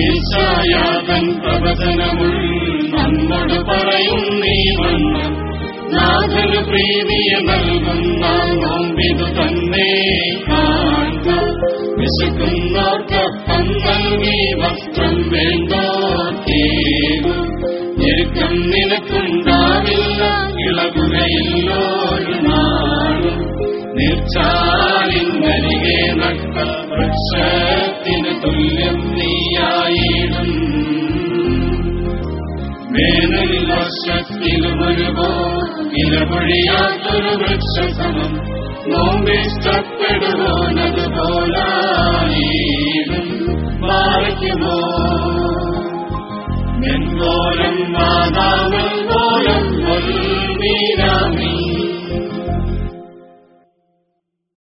ഈശായാതൻ പ്രവചനമുൾ നമ്മോട് പറയും നീ വന്ന്. നാഥന് പ്രീതിയെ നൽകുന്ന നോമ്പിതു തന്നെ കാണുക വിശക്കുന്നോർക്കൊപ്പം നൽകി വസ്ത്രം വേണ്ടോർക്കേകും ഞെരുക്കം നിനക്കുണ്ടാവില്ല ഇളകുകയില്ലോ നാളും. നീർച്ചാലിന്നരികെ നട്ട വൃക്ഷത്തിന് വേനൽ വർഷത്തിലുമൊരുപോ ഇലപൊഴിയാത്തൊരു വൃക്ഷസമം നോമ്പിഷ്ടപ്പെടുവോനതുപോലായിടും മാറിക്കുമോ മെൻപോലം മാതാവൽ പോലം പൊൽമീരാമി